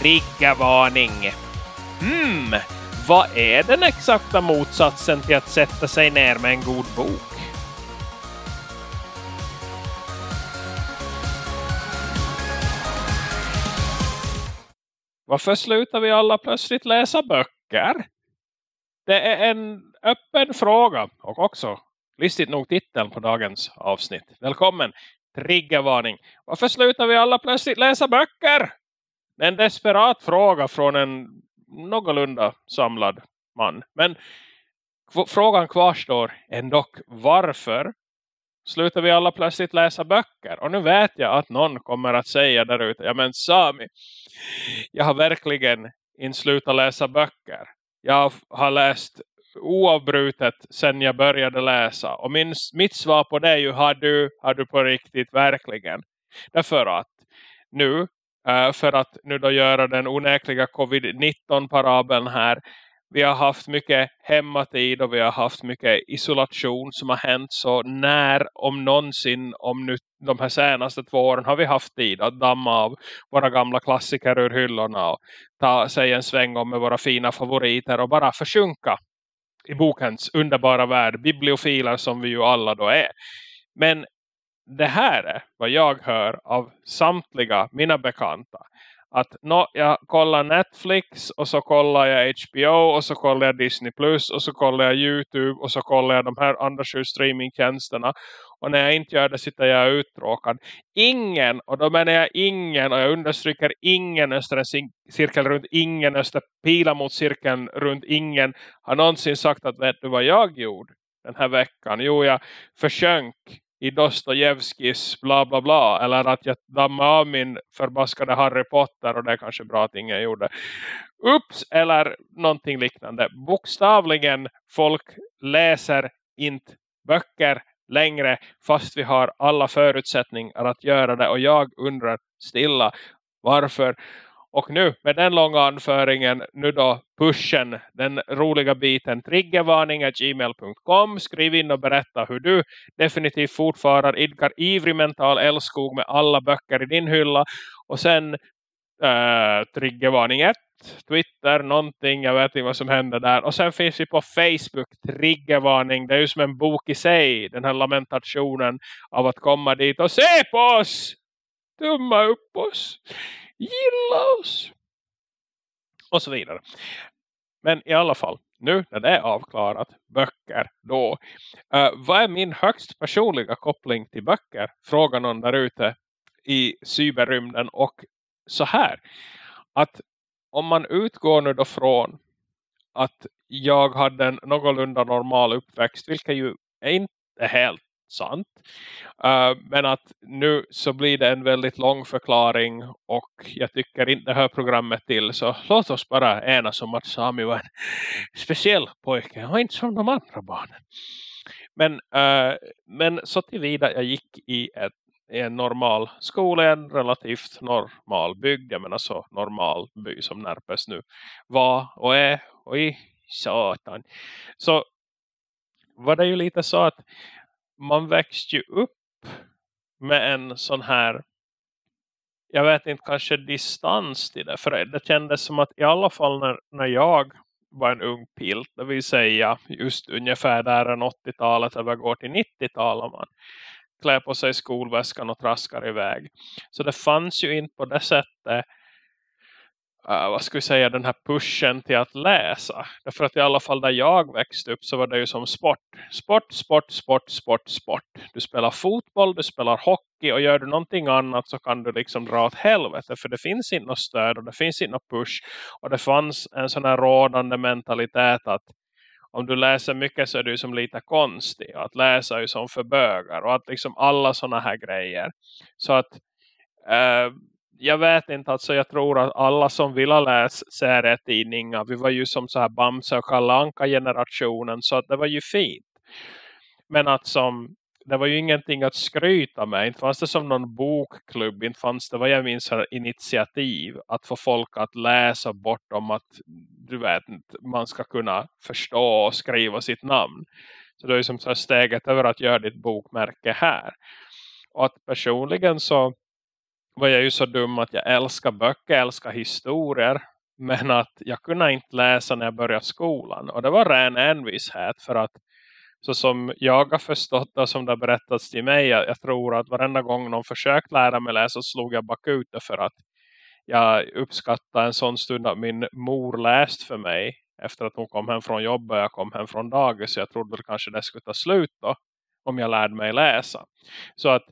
Triggervarning! Hmm, vad är den exakta motsatsen till att sätta sig ner med en god bok? Varför slutar vi alla plötsligt läsa böcker? Det är en öppen fråga och också listigt nog titeln på dagens avsnitt. Välkommen, triggervarning. Varför slutar vi alla plötsligt läsa böcker? Det är en desperat fråga från en någorlunda samlad man. Men frågan kvarstår ändå varför slutar vi alla plötsligt läsa böcker? Och nu vet jag att någon kommer att säga där ute, ja men Sami, jag har verkligen inte slutat läsa böcker. Jag har läst oavbrutet sedan jag började läsa. Och min, mitt svar på det är ju, har du, har du på riktigt verkligen? Därför att nu, Eh, för att nu då göra den onäkliga covid-19-parabeln här, vi har haft mycket hemmatid och vi har haft mycket isolation som har hänt. Så när om någonsin om nu de här senaste två åren har vi haft tid att damma av våra gamla klassiker ur hyllorna och ta sig en sväng om med våra fina favoriter och bara försjunka i bokens underbara värld, bibliofiler som vi ju alla då är. Men det här är vad jag hör av samtliga mina bekanta. Att no, jag kollar Netflix och så kollar jag HBO och så kollar jag Disney Plus och så kollar jag Youtube och så kollar jag de här andra sju streamingtjänsterna. Och när jag inte gör det sitter jag uttråkad. Ingen, och då menar jag ingen, och jag understryker ingen öster cirkel runt ingen öster pila mot cirkeln runt ingen har någonsin sagt att vet du vad jag gjorde den här veckan? Jo, jag försönk i Dostojevskis bla bla bla. Eller att jag dammar av min förbaskade Harry Potter och det är kanske bra att ingen gjorde. Ups! Eller någonting liknande. Bokstavligen folk läser inte böcker längre fast vi har alla förutsättningar att göra det. Och jag undrar stilla varför och nu med den långa anföringen, nu då pushen, den roliga biten triggervarning.gmail.com. Skriv in och berätta hur du definitivt fortfarande idkar ivrig mental älskog med alla böcker i din hylla. Och sen äh, triggervarning 1, Twitter, någonting, jag vet inte vad som händer där. Och sen finns vi på Facebook, triggervarning. Det är ju som en bok i sig, den här lamentationen av att komma dit och se på oss! Tumma upp oss! Gilla oss. Och så vidare. Men i alla fall, nu när det är avklarat, böcker då. Uh, vad är min högst personliga koppling till böcker? Frågar någon där ute i cyberrymden. Och så här, att om man utgår nu då från att jag hade en någorlunda normal uppväxt, vilket ju inte är helt sant. Uh, men att nu så blir det en väldigt lång förklaring och jag tycker inte det hör programmet till. Så låt oss bara enas om att Sami var en speciell pojke och inte som de andra barnen. Men, uh, men så tillvida jag gick i, ett, i en normal skola, en relativt normal bygd. Jag menar så normal by som Närpes nu var och är. Oj, satan. Så var det ju lite så att man växte ju upp med en sån här jag vet inte, kanske distans till det. För det kändes som att i alla fall när, när jag var en ung pilt, det vill säga just ungefär där en 80-talet övergår till 90-talet man klär på sig skolväskan och traskar iväg. Så det fanns ju inte på det sättet uh, vad ska vi säga, den här pushen till att läsa. Därför att i alla fall där jag växte upp så var det ju som sport. Sport, sport, sport, sport, sport. Du spelar fotboll, du spelar hockey och gör du någonting annat så kan du liksom dra åt helvete. För det finns inte något stöd och det finns inte något push. Och det fanns en sån här rådande mentalitet att om du läser mycket så är du som lite konstig. och Att läsa är ju som för bögar och att liksom alla såna här grejer. Så att uh, jag vet inte, alltså jag tror att alla som vill ha läst serietidningar, vi var ju som så här Bamse och Kalanka generationen så att det var ju fint. Men att som, det var ju ingenting att skryta med, inte fanns det som någon bokklubb, inte fanns det vad jag minns initiativ att få folk att läsa bortom att du vet, man ska kunna förstå och skriva sitt namn. Så det är ju som så steget över att göra ditt bokmärke här. Och att personligen så var jag ju så dum att jag älskar böcker, älskar historier. Men att jag kunde inte läsa när jag började skolan. Och det var ren envishet för att så som jag har förstått och som det har berättats till mig. Jag, jag tror att varenda gång någon försökt lära mig läsa så slog jag bakut det för att jag uppskattade en sån stund att min mor läst för mig efter att hon kom hem från jobbet och jag kom hem från dagis. Så jag trodde kanske det skulle ta slut då om jag lärde mig läsa. Så att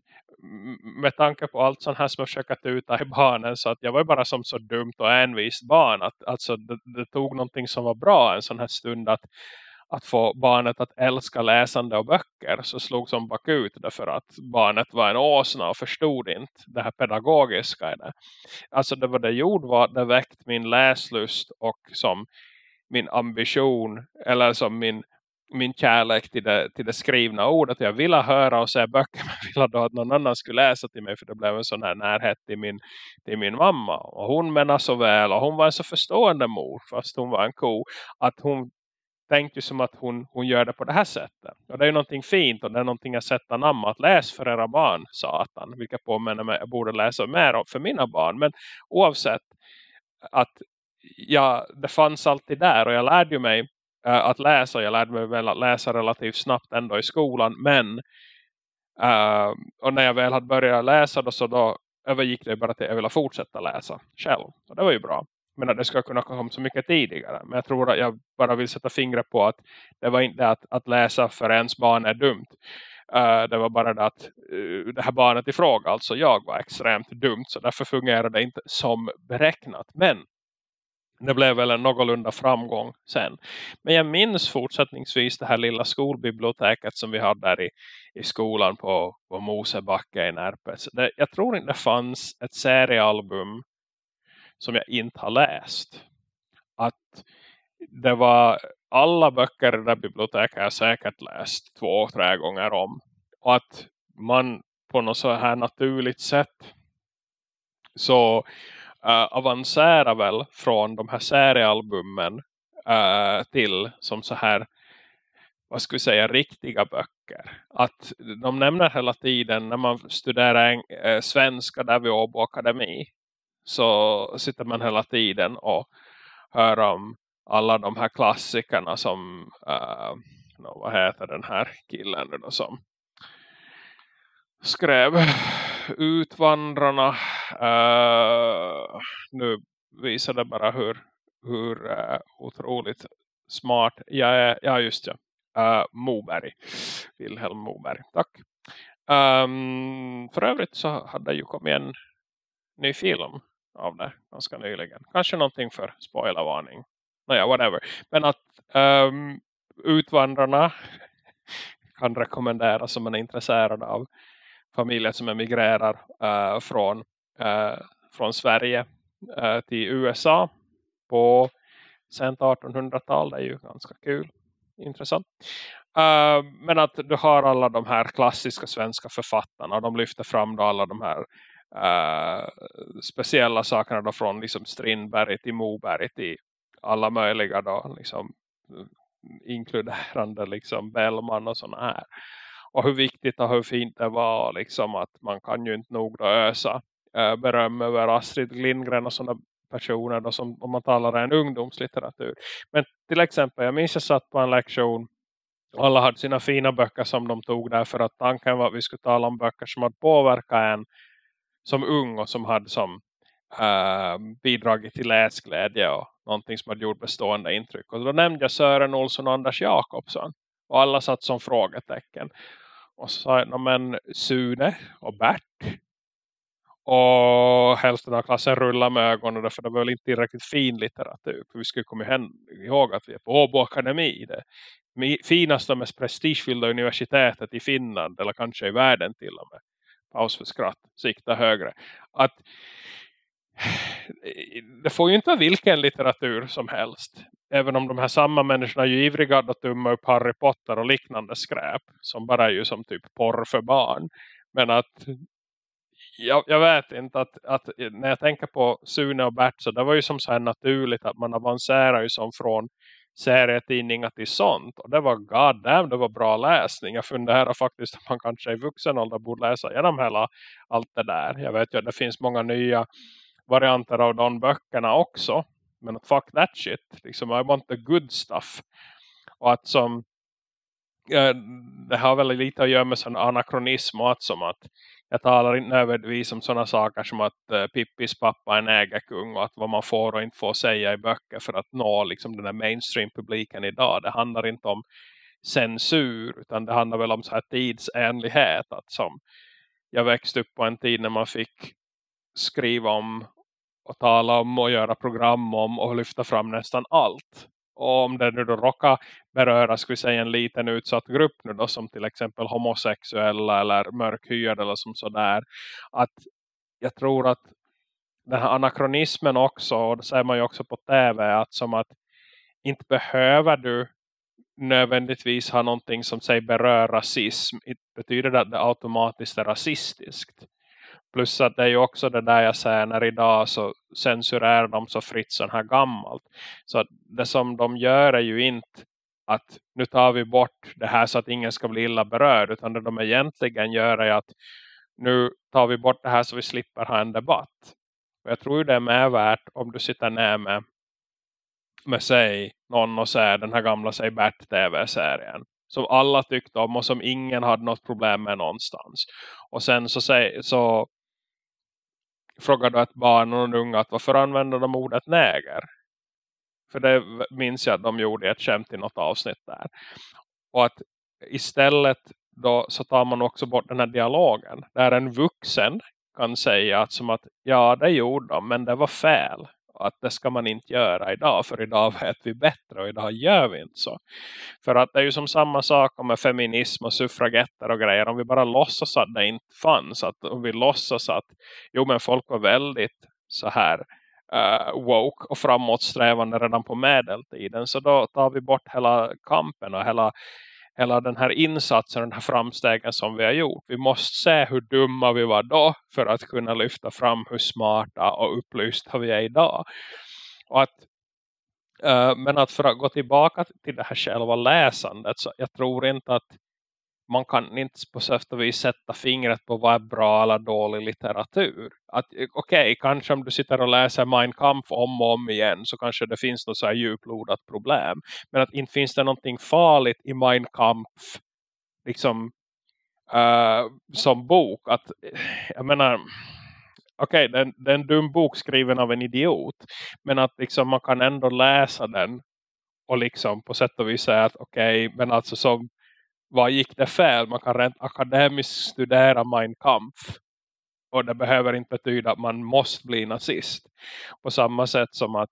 med tanke på allt sånt här som jag försökt uta i barnen så att jag var bara som så dumt och envist barn att alltså det, det, tog någonting som var bra en sån här stund att, att få barnet att älska läsande och böcker så slog som bakut därför att barnet var en åsna och förstod inte det här pedagogiska i det. Alltså det var det gjorde var det väckt min läslust och som min ambition eller som min min kärlek till det, till det skrivna ordet. Jag ville höra och se böcker men ville då att någon annan skulle läsa till mig för det blev en sån här närhet till min, till min mamma. Och hon menar så väl och hon var en så förstående mor fast hon var en ko att hon tänkte som att hon, hon gör det på det här sättet. Och det är ju någonting fint och det är någonting jag sätta namn att läs för era barn, satan. Vilket påminner mig jag borde läsa mer för mina barn. Men oavsett att ja, det fanns alltid där och jag lärde ju mig Äh, att läsa. Jag lärde mig väl att läsa relativt snabbt ändå i skolan. Men uh, och när jag väl hade börjat läsa då, så då övergick det bara till att jag ville fortsätta läsa själv. Och det var ju bra. Men det ska kunna komma så mycket tidigare. Men jag tror att jag bara vill sätta fingret på att det var inte att, att läsa för ens barn är dumt. Uh, det var bara det att uh, det här barnet i fråga, alltså jag var extremt dumt. Så därför fungerade det inte som beräknat. Men det blev väl en någorlunda framgång sen. Men jag minns fortsättningsvis det här lilla skolbiblioteket som vi hade där i, i skolan på, på Mosebacke i Närpes. Det, jag tror inte det fanns ett seriealbum som jag inte har läst. Att det var alla böcker i det där biblioteket jag säkert läst två, tre gånger om. Och att man på något så här naturligt sätt så uh, avancerar väl från de här seriealbumen uh, till som så här vad skulle säga, riktiga böcker. Att de nämner hela tiden när man studerar en, eh, svenska där vid Åbo Akademi så sitter man hela tiden och hör om alla de här klassikerna som eh, vad heter den här killen då, som skrev utvandrarna uh, nu visar det bara hur, hur uh, otroligt smart jag är, ja just ja. Uh, Moberg. Wilhelm Moberg, tack. Um, för övrigt så hade ju kommit en ny film av det ganska nyligen. Kanske någonting för spoilervarning. Naja, whatever. Men att um, utvandrarna kan rekommenderas om man är intresserad av familjer som emigrerar uh, från, uh, från Sverige uh, till USA på sent 1800-tal. Det är ju ganska kul. Intressant. men att du har alla de här klassiska svenska författarna. Och de lyfter fram då alla de här speciella sakerna då från liksom Strindberg till Moberg till alla möjliga då liksom inkluderande liksom Bellman och sådana här och hur viktigt och hur fint det var liksom att man kan ju inte nog då ösa eh, beröm över Astrid Lindgren och sådana personer då, som om man talar en ungdomslitteratur. Men till exempel, jag minns jag satt på en lektion och alla hade sina fina böcker som de tog där för att tanken var att vi skulle tala om böcker som hade påverkat en som ung och som hade som äh, bidragit till läsglädje och någonting som hade gjort bestående intryck. Och då nämnde jag Sören Olsson och Anders Jakobsson. Och alla satt som frågetecken. Och så sa jag, men Sune och Bert. Och hälften av klassen rullade med ögonen. För det var väl inte tillräckligt fin litteratur. För vi skulle komma ihåg att vi är på Åbo Akademi. Det finaste och mest prestigefyllda universitetet i Finland. Eller kanske i världen till och med. Paus för skratt. Sikta högre. Att det får ju inte vara vilken litteratur som helst. Även om de här samma människorna är ju ivriga att tumma upp Harry Potter och liknande skräp. Som bara är ju som typ porr för barn. Men att jag, jag vet inte att, att, när jag tänker på Sune och Bert så det var ju som så här naturligt att man avancerar ju som från serietidningar till sånt. Och det var god damn, det var bra läsning. Jag funderar faktiskt att man kanske i vuxen ålder borde läsa genom hela allt det där. Jag vet ju att det finns många nya varianter av de böckerna också. Men fuck that shit. Liksom, I want the good stuff. Och att som eh, det har väl lite att göra med sån anakronism och att som att jag talar inte nödvändigtvis om sådana saker som att eh, Pippis pappa är en ägarkung och att vad man får och inte får säga i böcker för att nå liksom den här mainstream-publiken idag. Det handlar inte om censur utan det handlar väl om så här tidsenlighet att som jag växte upp på en tid när man fick skriva om och tala om och göra program om och lyfta fram nästan allt. Och om det nu då råkar beröra ska vi säga, en liten utsatt grupp nu då, som till exempel homosexuella eller mörkhyade eller som sådär. Att jag tror att den här anakronismen också, och det säger man ju också på tv, att som att inte behöver du nödvändigtvis ha någonting som säger berör rasism. Det betyder att det automatiskt är rasistiskt. Plus att det är ju också det där jag säger när idag så censurerar de så fritt så här gammalt. Så att det som de gör är ju inte att nu tar vi bort det här så att ingen ska bli illa berörd. Utan det de egentligen gör är att nu tar vi bort det här så vi slipper ha en debatt. Och jag tror det är mer värt om du sitter ner med, med sig någon och säger den här gamla säg Bert TV-serien som alla tyckte om och som ingen hade något problem med någonstans. Och sen så, säg, så frågar du ett barn och en unga att varför använder de ordet näger? För det minns jag att de gjorde ett skämt i något avsnitt där. Och att istället då så tar man också bort den här dialogen. Där en vuxen kan säga att som att ja det gjorde de men det var fel att det ska man inte göra idag. För idag vet vi bättre och idag gör vi inte så. För att det är ju som samma sak med feminism och suffragetter och grejer. Om vi bara låtsas att det inte fanns. Att om vi låtsas att jo men folk var väldigt så här uh, woke och framåtsträvande redan på medeltiden. Så då tar vi bort hela kampen och hela hela den här insatsen, den här framstegen som vi har gjort. Vi måste se hur dumma vi var då för att kunna lyfta fram hur smarta och upplysta vi är idag. Och att, eh, men att för att gå tillbaka till det här själva läsandet så jag tror inte att man kan inte på sätt och vis sätta fingret på vad är bra eller dålig litteratur. Eh, okej, okay, kanske om du sitter och läser Mein Kampf om och om igen så kanske det finns något så här djuplodat problem. Men att inte finns det någonting farligt i Mein Kampf liksom uh, som bok. Att, eh, jag menar, okej, okay, det, den är en dum bok skriven av en idiot. Men att liksom man kan ändå läsa den och liksom på sätt och vis säga att okej, okay, men alltså som vad gick det fel? Man kan rent akademiskt studera Mein Kampf. Och det behöver inte betyda att man måste bli nazist. På samma sätt som att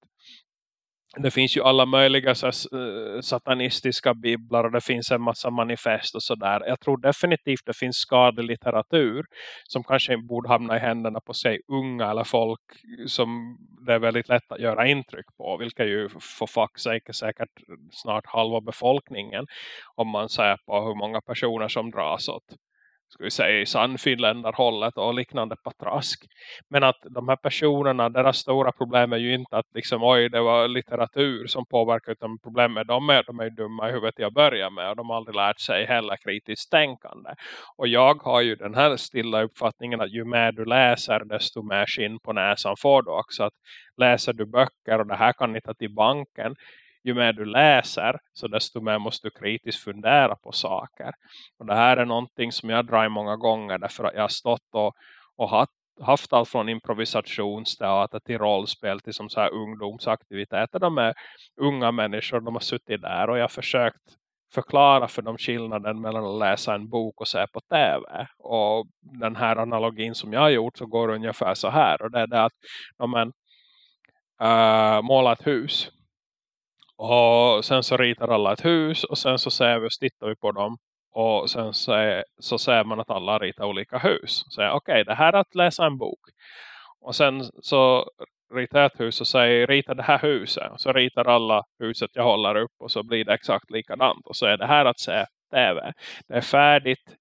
det finns ju alla möjliga så, här, eh, satanistiska biblar och det finns en massa manifest och sådär. Jag tror definitivt det finns skadlig litteratur som kanske borde hamna i händerna på sig unga eller folk som det är väldigt lätt att göra intryck på. Vilka ju för fuck sake säkert snart halva befolkningen om man ser på hur många personer som dras åt ska vi säga i sannfinländarhållet och liknande patrask. Men att de här personerna, deras stora problem är ju inte att liksom, oj det var litteratur som påverkar utan problemet de är, de är dumma i huvudet jag börjar med och de har aldrig lärt sig heller kritiskt tänkande. Och jag har ju den här stilla uppfattningen att ju mer du läser desto mer skinn på näsan får du också. Att läser du böcker och det här kan ni ta till banken ju mer du läser så desto mer måste du kritiskt fundera på saker. Och det här är någonting som jag drar många gånger därför att jag har stått och, och haft, haft allt från improvisationsteater till rollspel till som så här ungdomsaktiviteter. De är unga människor, de har suttit där och jag har försökt förklara för dem skillnaden mellan att läsa en bok och se på tv. Och den här analogin som jag har gjort så går ungefär så här. Och det är det att ja, men, uh, måla ett hus och sen så ritar alla ett hus och sen så ser vi och tittar vi på dem. Och sen så, är, så ser man att alla ritar olika hus. Så okej, okay, det här är att läsa en bok. Och sen så ritar jag ett hus och säger rita det här huset. Och så ritar alla huset jag håller upp och så blir det exakt likadant. Och så är det här att se tv. Det är färdigt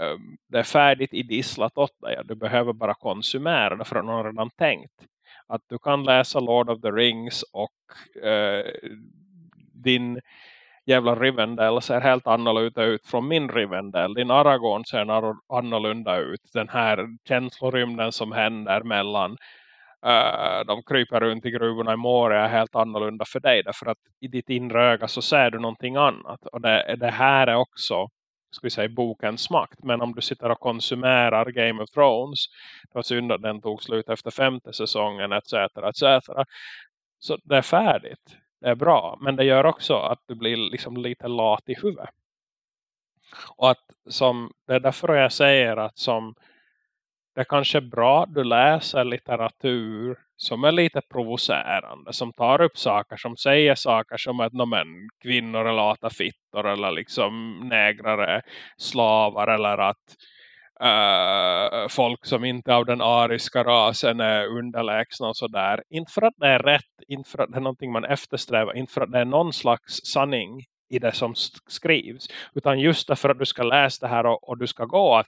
ehm, det är färdigt idisslat åt dig. Du behöver bara konsumera det för att någon redan tänkt att du kan läsa Lord of the Rings och eh, din jävla Rivendell ser helt annorlunda ut från min Rivendell. Din Aragorn ser annorlunda ut. Den här känslorymden som händer mellan uh, de kryper runt i gruvorna i Moria är helt annorlunda för dig. Därför att i ditt inre öga så ser du någonting annat. Och det, det här är också ska vi säga, bokens makt. Men om du sitter och konsumerar Game of Thrones, då synd att den tog slut efter femte säsongen, etc. etc. Så det är färdigt. Det är bra. Men det gör också att du blir liksom lite lat i huvudet. Och att som, det är därför jag säger att som det är kanske bra att du läser litteratur som är lite provocerande. Som tar upp saker, som säger saker som att men, kvinnor är lata fittor eller liksom nägrare slavar eller att uh, folk som inte av den ariska rasen är underlägsna och sådär. Inte för att det är rätt, inte för att det är någonting man eftersträvar, inte för att det är någon slags sanning i det som skrivs. Utan just därför att du ska läsa det här och, och du ska gå att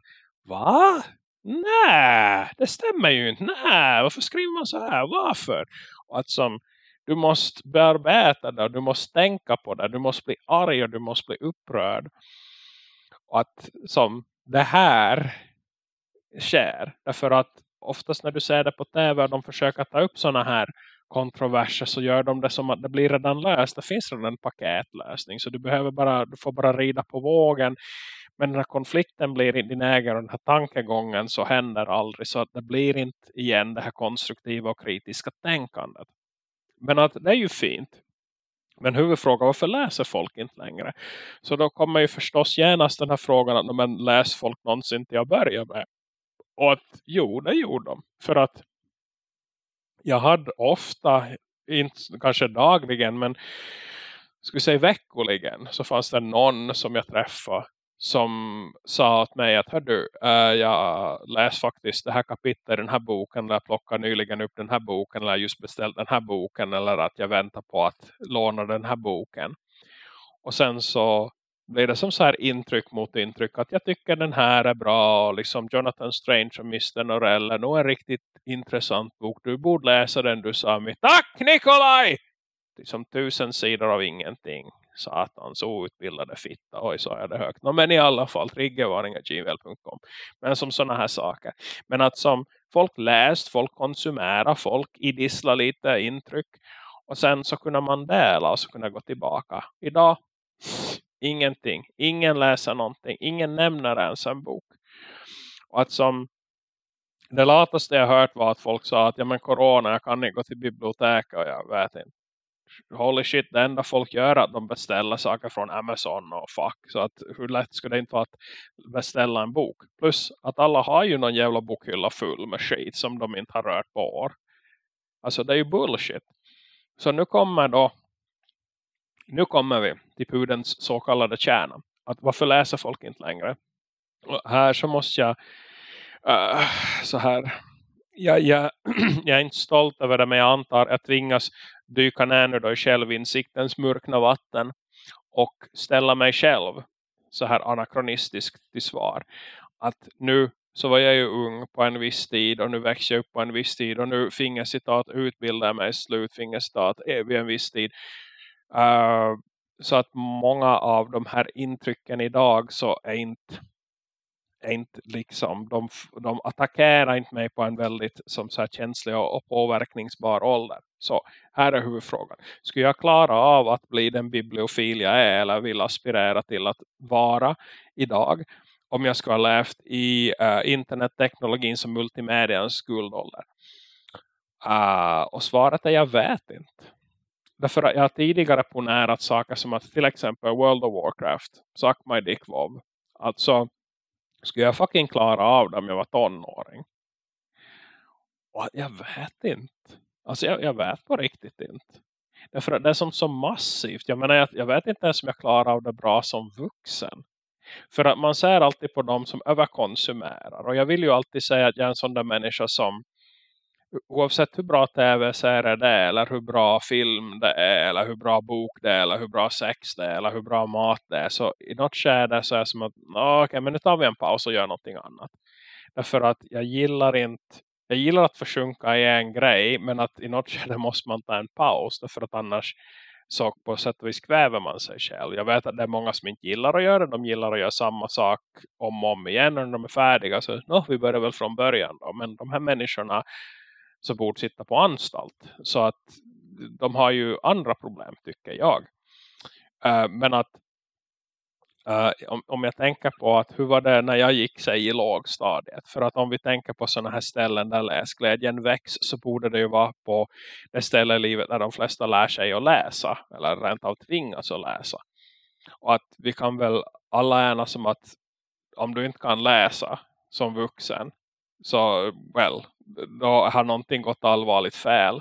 Va? Nej, det stämmer ju inte. Nej, varför skriver man så här? Varför? Och att som, du måste bearbeta det, du måste tänka på det, du måste bli arg och du måste bli upprörd. Och att som det här sker. Därför att oftast när du ser det på tv och de försöker ta upp sådana här kontroverser så gör de det som att det blir redan löst. Det finns redan en paketlösning så du behöver bara, du får bara rida på vågen men när konflikten blir i din ägare och den här tankegången så händer aldrig. Så att det blir inte igen det här konstruktiva och kritiska tänkandet. Men att det är ju fint. Men huvudfrågan, varför läser folk inte längre? Så då kommer ju förstås genast den här frågan att men läs folk någonsin till att börja med. Och att jo, det gjorde de. För att jag hade ofta, inte kanske dagligen, men skulle säga veckoligen så fanns det någon som jag träffade som sa åt mig att hördu, äh, eh, jag läste faktiskt det här kapitlet i den här boken eller jag plockar nyligen upp den här boken eller just beställt den här boken eller att jag väntar på att låna den här boken. Och sen så blir det som så här intryck mot intryck att jag tycker den här är bra och liksom Jonathan Strange och Mr. Norell är nog en riktigt intressant bok. Du borde läsa den du sa mig. Tack Nikolaj! Liksom tusen sidor av ingenting satans outbildade fitta. Oj, så är det högt. No, men i alla fall, triggervarningar.gmail.com. Men som sådana här saker. Men att som folk läst, folk konsumerar, folk idisslar lite intryck. Och sen så kunde man dela och så kunde gå tillbaka. Idag, ingenting. Ingen läser någonting. Ingen nämner ens en bok. Och att som det lataste jag hört var att folk sa att ja men corona, jag kan inte gå till biblioteket och jag vet inte holy shit, det enda folk gör är att de beställer saker från Amazon och fuck. Så att hur lätt skulle det inte vara att beställa en bok? Plus att alla har ju någon jävla bokhylla full med skit som de inte har rört på år. Alltså det är ju bullshit. Så nu kommer då nu kommer vi till pudens så kallade kärna. Att varför läser folk inte längre? Och här så måste jag uh, så här jag, jag, jag är inte stolt över det men jag antar att jag tvingas dyka ner nu då i självinsiktens mörkna vatten och ställa mig själv så här anakronistiskt till svar. Att nu så var jag ju ung på en viss tid och nu växer jag upp på en viss tid och nu fingercitat utbildar mig slutfingercitat vid en viss tid. Uh, så att många av de här intrycken idag så är inte inte liksom, de, de attackerar inte mig på en väldigt som så här, känslig och, och påverkningsbar ålder. Så här är huvudfrågan. Skulle jag klara av att bli den bibliofil jag är eller vill aspirera till att vara idag om jag skulle ha levt i uh, internetteknologin som multimedians guldålder? Uh, och svaret är jag vet inte. Därför att jag har tidigare ponerat saker som att till exempel World of Warcraft, Suck My Dick WoW. Alltså skulle jag fucking klara av det om jag var tonåring? Och jag vet inte. Alltså jag, jag vet på riktigt inte. Därför att det är som så massivt. Jag menar, jag, jag vet inte ens om jag klarar av det bra som vuxen. För att man ser alltid på dem som överkonsumerar. Och jag vill ju alltid säga att jag är en sån där människa som oavsett hur bra tv-serier det är eller hur bra film det är eller hur bra bok det är eller hur bra sex det är eller hur bra mat det är så i något skede så är det som att okej okay, men nu tar vi en paus och gör någonting annat. Därför att jag gillar inte jag gillar att försjunka i en grej men att i något skede måste man ta en paus därför att annars så på sätt och vis kväver man sig själv. Jag vet att det är många som inte gillar att göra det. De gillar att göra samma sak om och om igen när de är färdiga. Så no, vi börjar väl från början då. Men de här människorna så borde sitta på anstalt. Så att de har ju andra problem tycker jag. Uh, men att Uh, om, om jag tänker på att hur var det när jag gick sig i lågstadiet. För att om vi tänker på sådana här ställen där läsglädjen väcks så borde det ju vara på det ställe i livet där de flesta lär sig att läsa. Eller rent av tvingas att läsa. Och att vi kan väl alla enas som att om du inte kan läsa som vuxen så well, då har någonting gått allvarligt fel.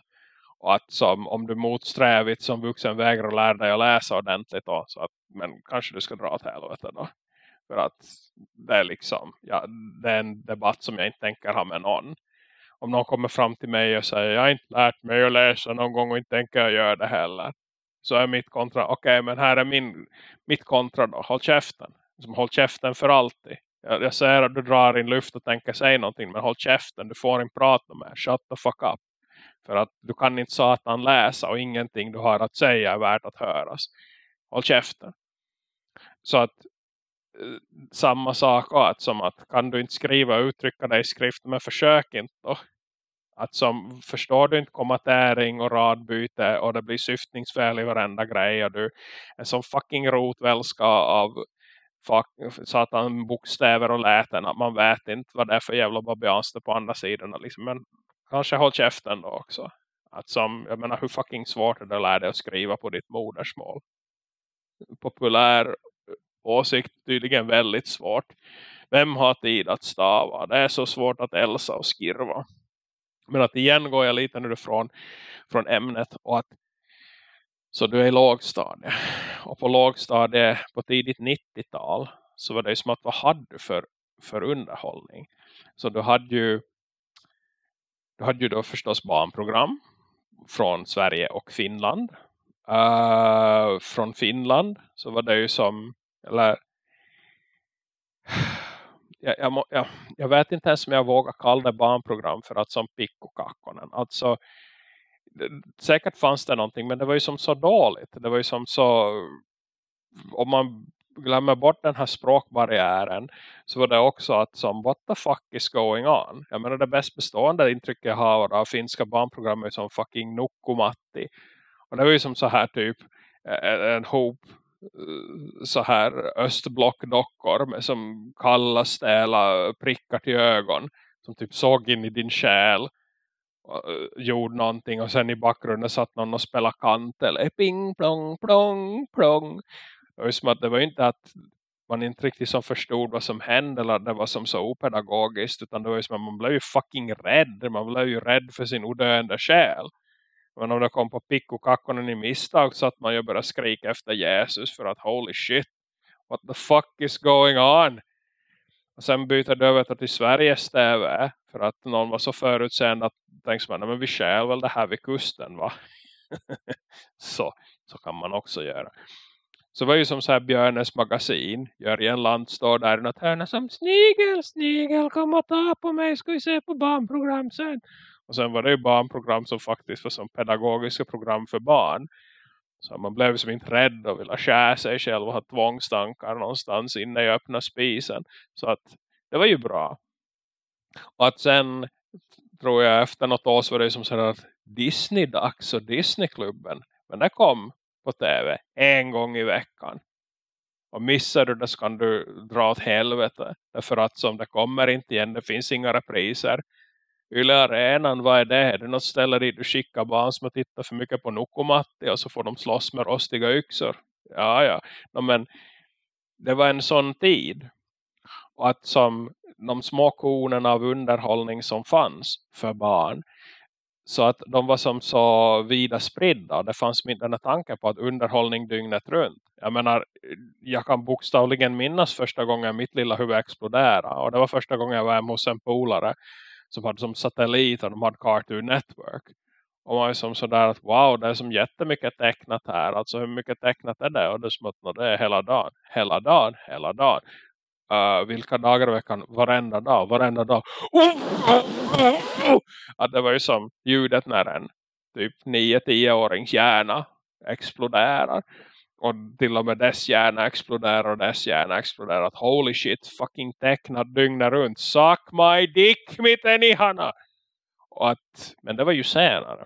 Och att som, om du motsträvigt som vuxen vägrar lära dig att läsa ordentligt då, så att, men kanske du ska dra åt helvete då. För att det är liksom, ja, det är en debatt som jag inte tänker ha med någon. Om någon kommer fram till mig och säger, jag har inte lärt mig att läsa någon gång och inte tänker jag göra det heller. Så är mitt kontra, okej okay, men här är min, mitt kontra då, håll käften. Som håll käften för alltid. Jag, jag säger att du drar in luft och tänker säga någonting, men håll käften, du får inte prata med, shut the fuck up. För att du kan inte satan läsa och ingenting du har att säga är värt att höras. Håll käften. Så att eh, samma sak att som att kan du inte skriva och uttrycka dig i skrift men försök inte då. Att som förstår du inte kommatering och radbyte och det blir syftningsfel i varenda grej och du är som fucking rotvälska av satan bokstäver och läten att man vet inte vad det är för jävla babianster på andra sidorna liksom. men kanske håll käften då också. Att som, jag menar hur fucking svårt är det att lära dig att skriva på ditt modersmål. Populär åsikt tydligen väldigt svårt. Vem har tid att stava? Det är så svårt att älsa och skirva. Men att igen går jag lite nu från, från ämnet och att så du är i lågstadiet. Och på lågstadiet, på tidigt 90-tal så var det ju som att vad hade du för, för underhållning? Så du hade ju du hade ju då förstås barnprogram från Sverige och Finland. Uh, från Finland så var det ju som, eller jag, jag, jag, jag, vet inte ens om jag vågar kalla det barnprogram för att som pickokakkonen. Alltså säkert fanns det någonting men det var ju som så dåligt. Det var ju som så om man glömmer bort den här språkbarriären så var det också att som what the fuck is going on? Jag menar det bäst bestående intrycket jag har av finska barnprogram är som fucking Nukkumatti. Och det var ju som så här typ en, en hop så här östblockdockor med som kalla stäla prickar till ögon som typ såg in i din själ gjorde någonting och sen i bakgrunden satt någon och spelade kant eller eh, ping plong plong plong. Det var som att det var inte att man inte riktigt som förstod vad som hände eller att det var som så opedagogiskt utan det var ju som att man blev ju fucking rädd. Man blev ju rädd för sin odöende själ. Men om det kom på pick och i misstag så att man ju började skrika efter Jesus för att holy shit what the fuck is going on? Och sen byter det över till Sveriges TV för att någon var så förutseende att tänks man, men vi skäl väl det här vid kusten va? så, så kan man också göra. Så var ju som så här Björnes magasin. Jörgen Land står där i något hörna som Snigel, Snigel, kom och ta på mig. Ska vi se på barnprogram sen? Och sen var det ju barnprogram som faktiskt var som pedagogiska program för barn. Så man blev som inte rädd och ville skära sig själv och ha tvångstankar någonstans inne i öppna spisen. Så att det var ju bra. Och att sen tror jag efter något år så var det som så att Disney-dags och Disney-klubben. Men det kom på tv en gång i veckan. Och missar du det så kan du dra åt helvete. Därför att som det kommer inte igen, det finns inga repriser. Yle Arenan, vad är det? Är det något ställe dit du skickar barn som har tittat för mycket på Nokomatti och så får de slåss med rostiga yxor? Ja, ja. No, men det var en sån tid. Och att som de små konerna av underhållning som fanns för barn så att de var som så vida spridda. Det fanns inte den tanken på att underhållning dygnet runt. Jag menar, jag kan bokstavligen minnas första gången mitt lilla huvud exploderade. Och det var första gången jag var hemma hos en polare som hade som satellit och de hade Cartoon Network. Och man är som sådär att wow, det är som jättemycket tecknat här. Alltså hur mycket tecknat är det? Och det är som att det är hela dagen. Hela dagen, hela dagen uh, vilka dagar i veckan, varenda dag, varenda dag. Att det var ju som ljudet när en typ 9-10-årings hjärna exploderar. Och till och med dess hjärna exploderar och dess hjärna exploderar. Att holy shit, fucking tecknad dygnet runt. Suck my dick, mitt i Hanna. Och att, men det var ju senare.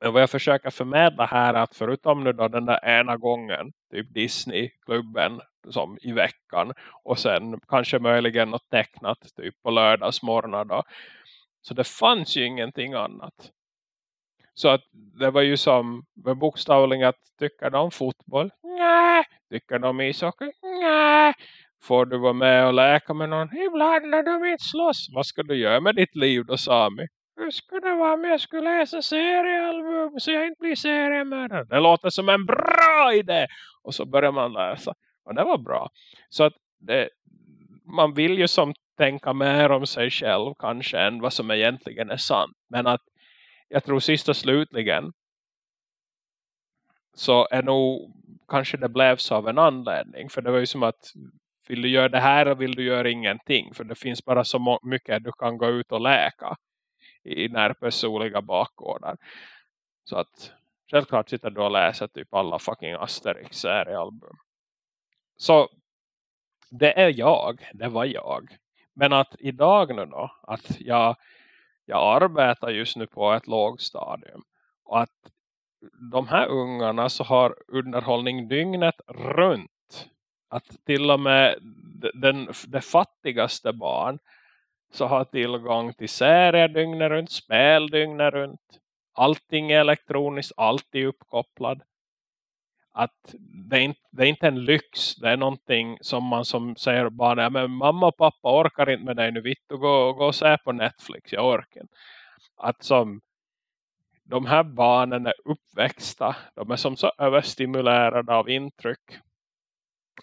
Men vad jag försöker förmedla här är att förutom nu då den där ena gången, typ Disney-klubben som i veckan och sen kanske möjligen något tecknat typ på lördagsmorgnar då. Så det fanns ju ingenting annat. Så att det var ju som med bokstavligen att tycker de fotboll? Nej. Tycker de ishockey? Nej. Får du vara med och läka med någon? Ibland när de inte slåss. Vad ska du göra med ditt liv då Sami? Hur skulle det vara om jag skulle läsa seriealbum så jag inte blir seriemördare? Det låter som en bra idé. Och så börjar man läsa. Och det var bra. Så att det, man vill ju som tänka mer om sig själv kanske än vad som egentligen är sant. Men att jag tror sist och slutligen så är nog kanske det blev så av en anledning. För det var ju som att vill du göra det här vill du göra ingenting. För det finns bara så mycket du kan gå ut och läka i närpersonliga bakgårdar. Så att självklart sitter du och läser typ alla fucking Asterix seriealbum. Så det är jag, det var jag. Men att idag nu då, att jag, jag arbetar just nu på ett lågstadium. Och att de här ungarna så har underhållning dygnet runt. Att till och med den, det fattigaste barn så har tillgång till serier dygnet runt, spel dygnet runt. Allting är elektroniskt, alltid uppkopplad. Att det är, inte, det är inte en lyx, det är någonting som man som säger bara, men mamma och pappa orkar inte med dig nu, vitt och gå, gå och se på Netflix, jag orkar Att som de här barnen är uppväxta, de är som så överstimulerade av intryck.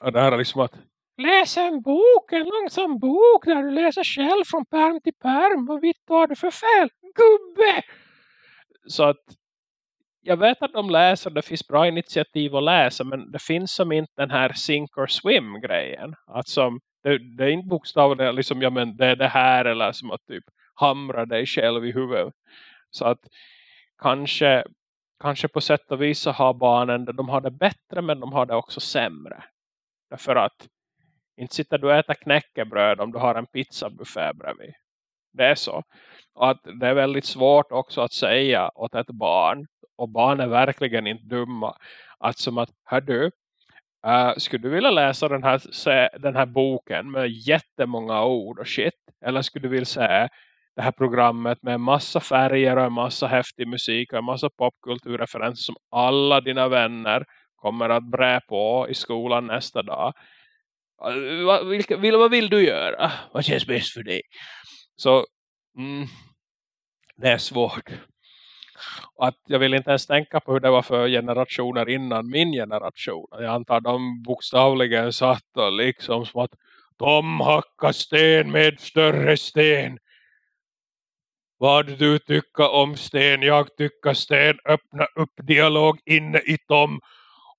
Och det här är liksom att läs en bok, en långsam bok där du läser själv från perm till perm. Vad vitt har du för fel? Gubbe! Så att jag vet att de läser, det finns bra initiativ att läsa men det finns som inte den här sink or swim grejen. Att som, det, det är inte bokstavligen liksom, ja men det är det här eller som att typ hamra dig själv i huvudet. Så att kanske, kanske på sätt och vis så har barnen, de har det bättre men de har det också sämre. Därför att inte sitter du och äter knäckebröd om du har en pizzabuffé bredvid. Det är så. Att det är väldigt svårt också att säga åt ett barn. Och barn är verkligen inte dumma. Att som att, hör du, uh, skulle du vilja läsa den här, se, den här boken med jättemånga ord och shit? Eller skulle du vilja se det här programmet med en massa färger och en massa häftig musik och en massa popkulturreferenser som alla dina vänner kommer att brä på i skolan nästa dag eh, vad, vilka, vill, vad vill du göra? Vad känns bäst för dig? Så mm, det är svårt. Och att jag vill inte ens tänka på hur det var för generationer innan min generation. Jag antar de bokstavligen satt och liksom som att de hackar sten med större sten. Vad du tycker om sten, jag tycker sten. Öppna upp dialog inne i Tom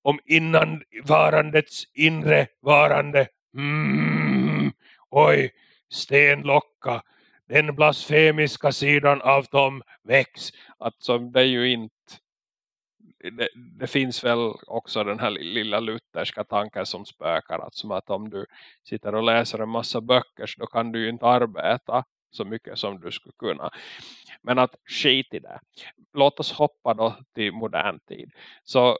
om innanvarandets inre varande. Mm, oj, stenlocka. Den blasfemiska sidan av dem väcks. Alltså, det är ju inte... Det, det, finns väl också den här lilla lutherska tanken som spökar. Att som att om du sitter och läser en massa böcker så då kan du ju inte arbeta så mycket som du skulle kunna. Men att skit i det. Låt oss hoppa då till modern tid. Så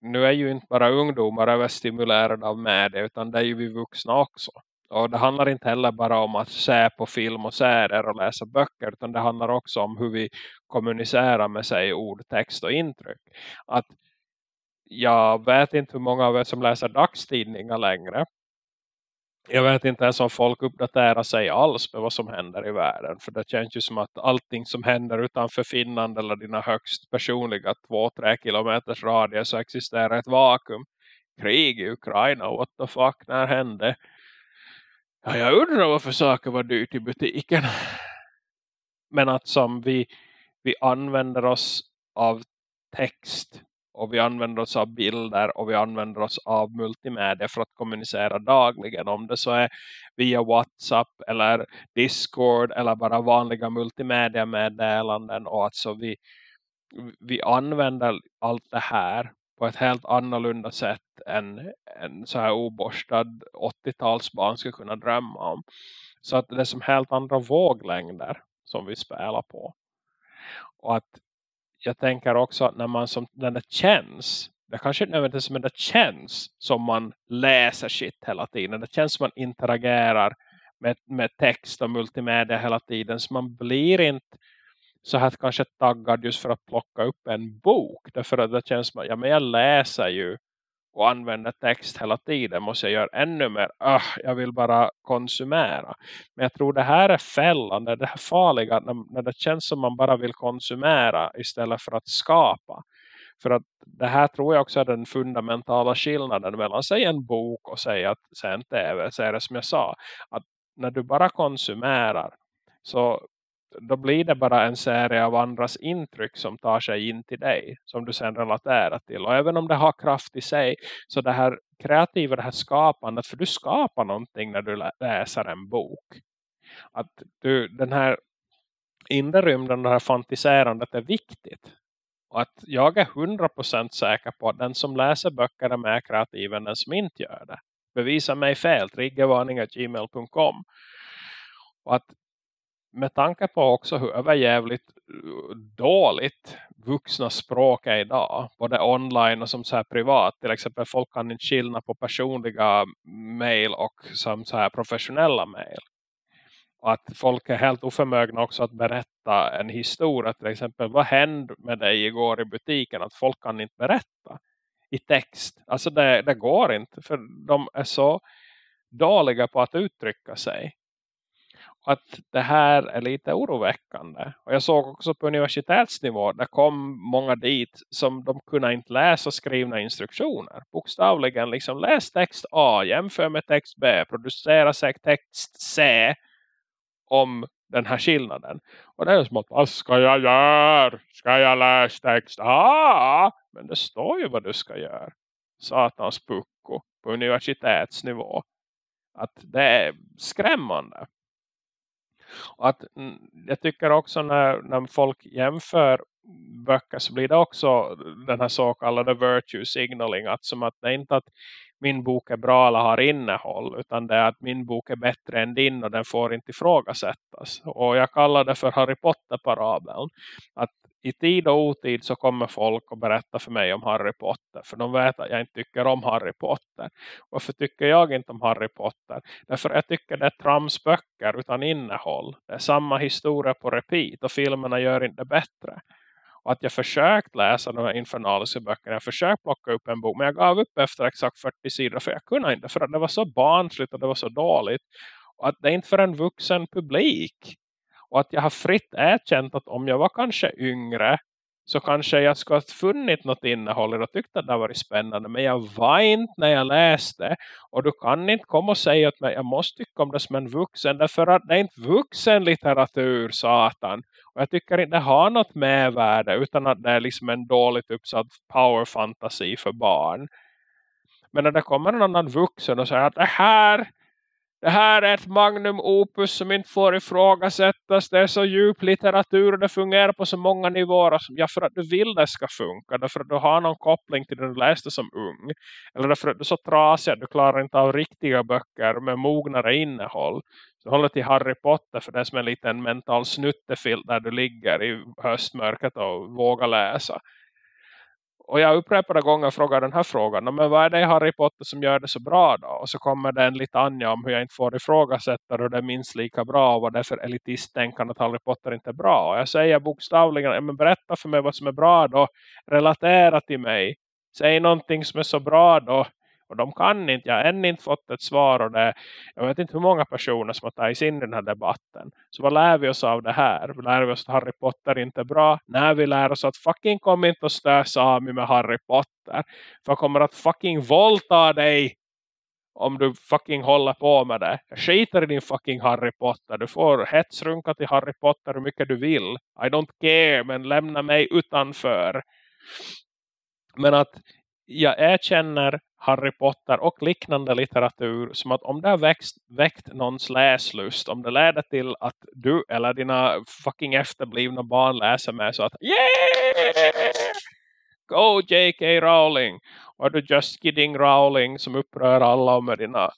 nu är ju inte bara ungdomar överstimulerade av media utan det är ju vi vuxna också. Och det handlar inte heller bara om att se på film och serier och läsa böcker utan det handlar också om hur vi kommunicerar med sig ord, text och intryck. Att jag vet inte hur många av er som läser dagstidningar längre jag vet inte ens om folk uppdaterar sig alls med vad som händer i världen. För det känns ju som att allting som händer utanför Finland eller dina högst personliga 2-3 kilometers radie så existerar ett vakuum. Krig i Ukraina, what the fuck, när hände? Ja, jag undrar varför saker var dyrt i butiken. Men att som vi, vi använder oss av text och vi använder oss av bilder och vi använder oss av multimedia för att kommunicera dagligen. Om det så är via Whatsapp eller Discord eller bara vanliga multimedia meddelanden och alltså vi, vi använder allt det här på ett helt annorlunda sätt än en så här oborstad 80-talsbarn ska kunna drömma om. Så att det är som helt andra våglängder som vi spelar på. Och att jag tänker också att när man som när det känns det kanske inte nödvändigtvis men det känns som man läser shit hela tiden. Det känns som man interagerar med, med text och multimedia hela tiden. Så man blir inte så här kanske taggad just för att plocka upp en bok. Därför att det känns som att ja, men jag läser ju och använder text hela tiden. Måste jag göra ännu mer? Öh, jag vill bara konsumera. Men jag tror det här är fällande. Det här farliga när, när det känns som man bara vill konsumera istället för att skapa. För att det här tror jag också är den fundamentala skillnaden mellan säg en bok och säg att sen tv. Så är det som jag sa. Att när du bara konsumerar så då blir det bara en serie av andras intryck som tar sig in till dig. Som du sen relaterar till. Och även om det har kraft i sig. Så det här kreativa, det här skapandet. För du skapar någonting när du läser en bok. Att du, den här inre rymden, det här fantiserandet är viktigt. Och att jag är 100% säker på att den som läser böcker är mer kreativ än den som inte gör det. Bevisa mig fel. Triggervarning.gmail.com Och att med tanke på också hur överjävligt eh, dåligt vuxna språk är idag. Både online och som så här privat. Till exempel folk kan inte skilja på personliga mail och som så här professionella mail. Att folk är helt oförmögna också att berätta en historia. Till exempel, vad hände med dig igår i butiken? Att folk kan inte berätta i text. Alltså det, det går inte. För de är så dåliga på att uttrycka sig att det här är lite oroväckande. Och jag såg också på universitetsnivå, där kom många dit som de kunde inte läsa skrivna instruktioner. Bokstavligen liksom läs text A, jämför med text B, producera sig text C om den här skillnaden. Och det är som att, vad ska jag göra? Ska jag läsa text A? Men det står ju vad du ska göra. Satans pucko på universitetsnivå. Att det är skrämmande. Och att, jag tycker också när, när folk jämför böcker så blir det också den här så kallade virtue signaling. Att som att det är inte att min bok är bra eller har innehåll. Utan det är att min bok är bättre än din och den får inte ifrågasättas. Och jag kallar det för Harry Potter-parabeln. Att i tid och otid så kommer folk att berätta för mig om Harry Potter. För de vet att jag inte tycker om Harry Potter. Varför tycker jag inte om Harry Potter? Därför jag tycker det är tramsböcker utan innehåll. Det är samma historia på repeat och filmerna gör inte bättre. Och att jag försökt läsa de här infernaliska böckerna. Jag försökt plocka upp en bok. Men jag gav upp efter exakt 40 sidor. För jag kunde inte. För att det var så barnsligt och det var så dåligt. Och att det är inte för en vuxen publik. Och att jag har fritt erkänt att om jag var kanske yngre så kanske jag skulle ha funnit något innehåll och tyckte att det var spännande. Men jag var inte när jag läste. Och du kan inte komma och säga att jag måste tycka om det som en vuxen. Därför att det är inte vuxen litteratur, satan. Och jag tycker inte det har något mervärde. Utan att det är liksom en dåligt uppsatt power fantasy för barn. Men när det kommer en annan vuxen och säger att det här det här är ett magnum opus som inte får ifrågasättas. Det är så djup litteratur och det fungerar på så många nivåer. Ja, för att du vill det ska funka. Därför att du har någon koppling till det du läste som ung. Eller därför att du är så trasig att du klarar inte av riktiga böcker med mognare innehåll. Så håller till Harry Potter för det är som en liten mental snuttefilt där du ligger i höstmörket och vågar läsa. Och jag upprepade gånger frågar den här frågan. Men vad är det i Harry Potter som gör det så bra då? Och så kommer det en litania om hur jag inte får ifrågasätta hur det är minst lika bra. Och vad det är för elitisttänkande att Harry Potter inte är bra. Och jag säger bokstavligen, men berätta för mig vad som är bra då. Relatera till mig. Säg någonting som är så bra då. Och de kan inte, jag har ännu inte fått ett svar och det, jag vet inte hur många personer som har tagits in i den här debatten. Så vad lär vi oss av det här? Vi Lär vi oss att Harry Potter inte är bra? När vi lär oss att fucking kom inte att störa Sami med Harry Potter. För jag kommer att fucking våldta dig om du fucking håller på med det. Jag skiter i din fucking Harry Potter. Du får hetsrunka till Harry Potter hur mycket du vill. I don't care, men lämna mig utanför. Men att jag erkänner Harry Potter och liknande litteratur som att om det har växt, väckt någons läslust, om det leder till att du eller dina fucking efterblivna barn läser med så att yeah! Go J.K. Rowling! Och är du just kidding Rowling som upprör alla med dina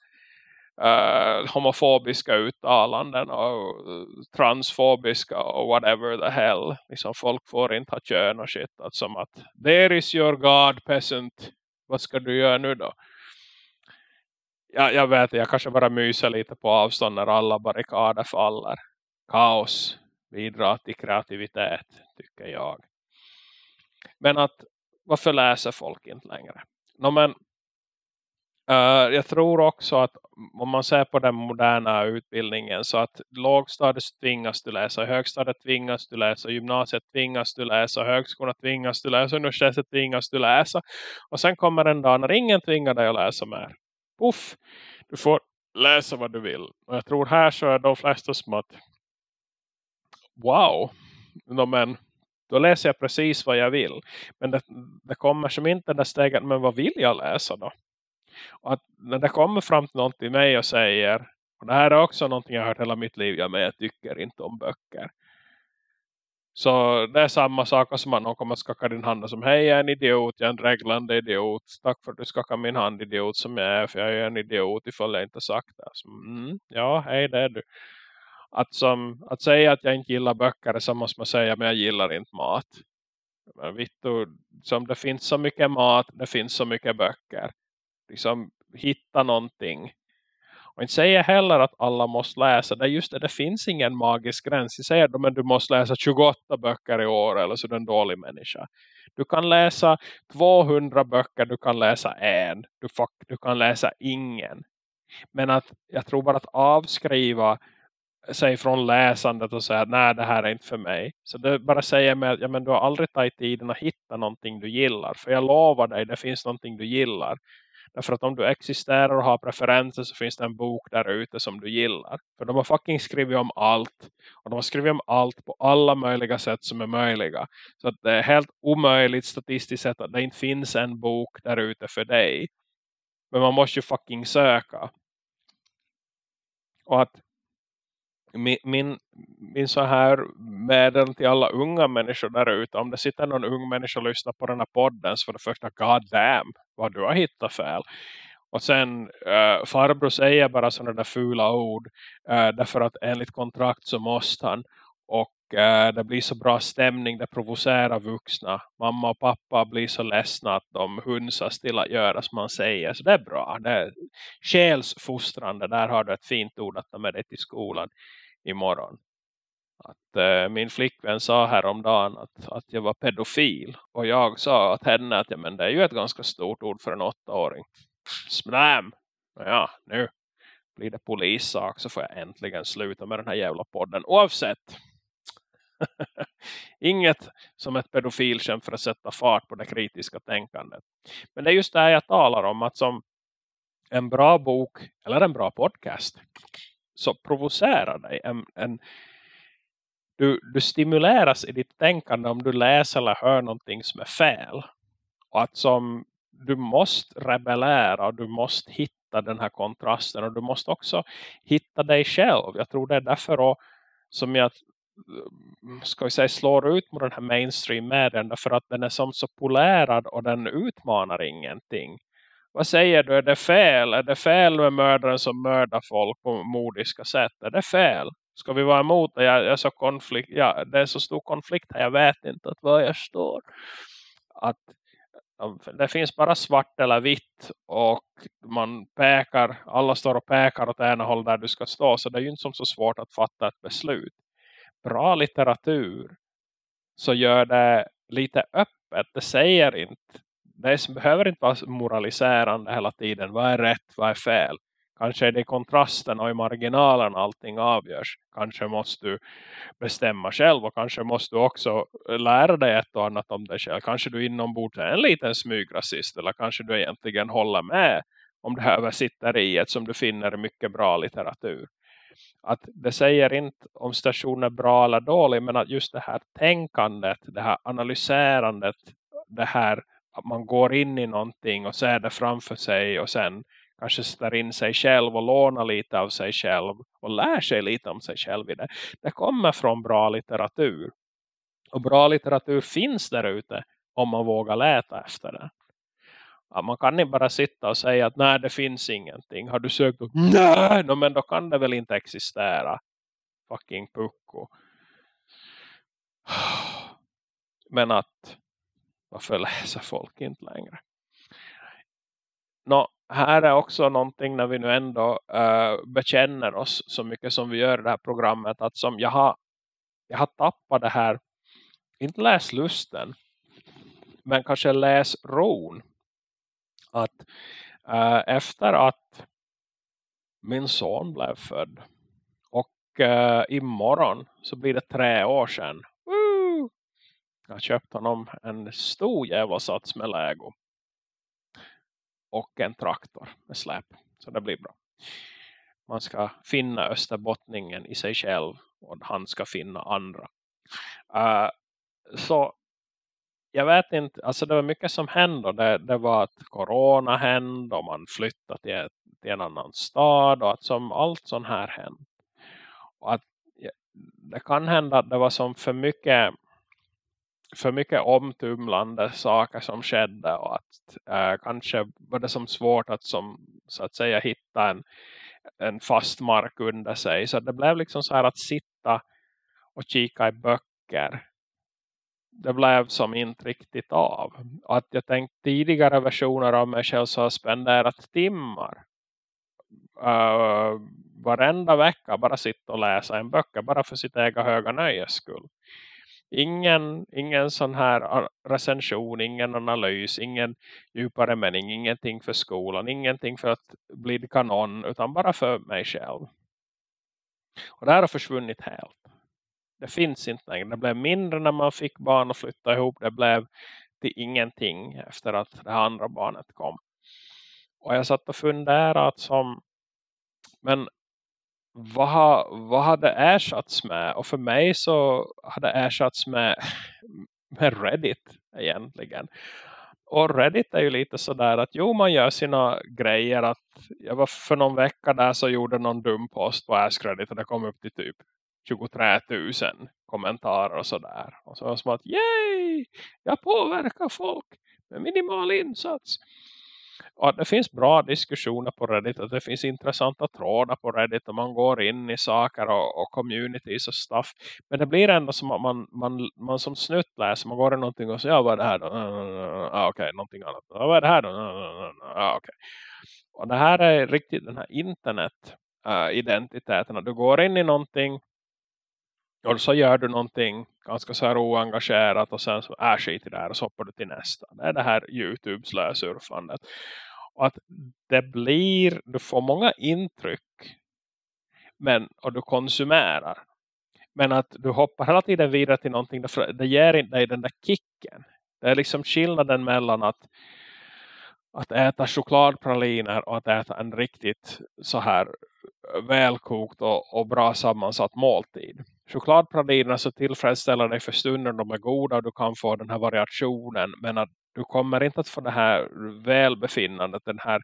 uh, homofobiska uttalanden och eh, transfobiska och whatever the hell. Liksom folk får inte ha kön och shit. Att som att, there is your God peasant. Vad ska du göra nu då? Ja, jag vet, jag kanske bara myser lite på avstånd när alla barrikader faller. Kaos bidrar till kreativitet, tycker jag. Men att, varför läser folk inte längre? No, men Uh, jag tror också att om man ser på den moderna utbildningen så att lågstadiet tvingas du läsa, högstadiet tvingas du läsa, gymnasiet tvingas du läsa, högskolan tvingas du läsa, universitetet tvingas du läsa. Och sen kommer en dag när ingen tvingar dig att läsa mer. Puff! Du får läsa vad du vill. Och jag tror här så är de flesta som att wow! No, men då läser jag precis vad jag vill. Men det, det kommer som inte det steget, men vad vill jag läsa då? Och att när det kommer fram till någon till mig och säger och det här är också någonting jag har hört hela mitt liv ja, men jag tycker inte om böcker. Så det är samma sak som att någon kommer att skaka din hand och som hej jag är en idiot, jag är en reglande idiot. Tack för att du skakar min hand idiot som jag är för jag är en idiot ifall jag inte sagt det. Så, mm, ja, hej det är du. Att, som, att säga att jag inte gillar böcker är samma som att säga men jag gillar inte mat. Men Vittu, som det finns så mycket mat, det finns så mycket böcker liksom hitta någonting. Och inte säger heller att alla måste läsa. Det är just det, det finns ingen magisk gräns. Jag säger att du måste läsa 28 böcker i år eller så är du en dålig människa. Du kan läsa 200 böcker, du kan läsa en. Du, fuck, du kan läsa ingen. Men att jag tror bara att avskriva sig från läsandet och säga att nej det här är inte för mig. Så det bara säger mig att ja, men du har aldrig tagit tiden att hitta någonting du gillar. För jag lovar dig, det finns någonting du gillar. Därför att om du existerar och har preferenser så finns det en bok där ute som du gillar. För de har fucking skrivit om allt. Och de har skrivit om allt på alla möjliga sätt som är möjliga. Så att det är helt omöjligt statistiskt sett att det inte finns en bok där ute för dig. Men man måste ju fucking söka. Och att min, min, min så här medel till alla unga människor där ute. Om det sitter någon ung människa och lyssnar på den här podden så för det första, god damn, vad du har hittat fel. Och sen äh, farbror säger bara sådana där fula ord. Äh, därför att enligt kontrakt så måste han. Och äh, det blir så bra stämning. Det provocerar vuxna. Mamma och pappa blir så ledsna att de hunsas till att göra som man säger. Så det är bra. Det är själsfostrande. Där har du ett fint ord att ta med dig till skolan imorgon. Att eh, min flickvän sa häromdagen att, att jag var pedofil. Och jag sa att henne att ja, men det är ju ett ganska stort ord för en åttaåring. Smäm! Ja, nu blir det polissak så får jag äntligen sluta med den här jävla podden. Oavsett. Inget som ett pedofilkämp för att sätta fart på det kritiska tänkandet. Men det är just det jag talar om. Att som en bra bok eller en bra podcast så provocerar dig. En, en, du, du stimuleras i ditt tänkande om du läser eller hör någonting som är fel. Och att som du måste rebellera och du måste hitta den här kontrasten och du måste också hitta dig själv. Jag tror det är därför då, som jag mm, ska vi säga slår ut mot den här mainstream medien därför att den är som så polärad och den utmanar ingenting. Vad säger du? Är det fel? Är det fel med mördaren som mördar folk på modiska sätt? Är det fel? Ska vi vara emot det? Jag, jag så konflikt, ja, det är så stor konflikt här. Jag vet inte att var jag står. Att det finns bara svart eller vitt och man pekar, alla står och pekar åt ena håll där du ska stå så det är ju inte så svårt att fatta ett beslut. Bra litteratur så gör det lite öppet, det säger inte det behöver inte vara moraliserande hela tiden. Vad är rätt, vad är fel? Kanske är det i kontrasten och i marginalen allting avgörs. Kanske måste du bestämma själv och kanske måste du också lära dig ett och annat om dig själv. Kanske du inombords är en liten smygrasist eller kanske du egentligen håller med om det här översitteriet som du finner mycket bra litteratur. Att det säger inte om stationen är bra eller dålig men att just det här tänkandet, det här analyserandet, det här att man går in i någonting och ser det framför sig och sen kanske ställer in sig själv och lånar lite av sig själv och lär sig lite om sig själv i det. Det kommer från bra litteratur. Och bra litteratur finns där ute om man vågar läta efter det. Ja, man kan inte bara sitta och säga att nej det finns ingenting. Har du sökt? Nej, no, men då kan det väl inte existera. Fucking pucko. Men att varför läser folk inte längre? Nå, här är också någonting när vi nu ändå uh, bekänner oss så mycket som vi gör i det här programmet. Att som jag har, jag har tappat det här, inte läslusten, men kanske läs ron. Att uh, efter att min son blev född och uh, imorgon så blir det tre år sedan. Jag köpte honom en stor jävla sats med Lego och en traktor med släp. Så det blir bra. Man ska finna österbottningen i sig själv och han ska finna andra. Uh, så jag vet inte, alltså det var mycket som hände. Det, det var att corona hände och man flyttade till, till en annan stad och att som allt sånt här hände. Och att det kan hända att det var som för mycket för mycket omtumlande saker som skedde och att eh, kanske var det som svårt att som så att säga hitta en, en fast mark under sig. Så det blev liksom så här att sitta och kika i böcker. Det blev som inte riktigt av. Och att jag tänkte tidigare versioner av mig själv så har spenderat timmar uh, varenda vecka bara sitta och läsa en böcker bara för sitt ega höga nöjes skull ingen, ingen sån här ah, recension, ingen analys, ingen djupare mening, ingenting för skolan, ingenting för att bli kanon utan bara för mig själv. Och det här har försvunnit helt. Det finns inte längre. Det blev mindre när man fick barn och flytta ihop. Det blev till ingenting efter att det andra barnet kom. Och jag satt och funderade att som men vad, har, vad hade ersatts med? Och för mig så hade ersatts med, med Reddit egentligen. Och Reddit är ju lite sådär att jo man gör sina grejer att jag var för någon vecka där så gjorde någon dum post på Ask Reddit och det kom upp till typ 23 000 kommentarer och sådär. Och så var det som att yay! Jag påverkar folk med minimal insats och det finns bra diskussioner på Reddit och det finns intressanta trådar på Reddit och man går in i saker och, och communities och stuff. Men det blir ändå som att man, man, man som snutt läser, man går i någonting och säger, ja vad är det här då? Ah, Okej, okay, någonting annat. Ja, vad är det här då? Ah, okay. Och det här är riktigt den här internet-identiteten. Äh, du går in i någonting och så gör du någonting ganska så här oengagerat och sen så är skit i det här och så hoppar du till nästa. Det är det här Youtube-slösurfandet. Och att det blir, du får många intryck men, och du konsumerar. Men att du hoppar hela tiden vidare till någonting, det ger inte dig den där kicken. Det är liksom skillnaden mellan att, att äta chokladpraliner och att äta en riktigt så här välkokt och, och bra sammansatt måltid chokladpralinerna så tillfredsställer dig för stunden. De är goda och du kan få den här variationen. Men att du kommer inte att få det här välbefinnandet. Den här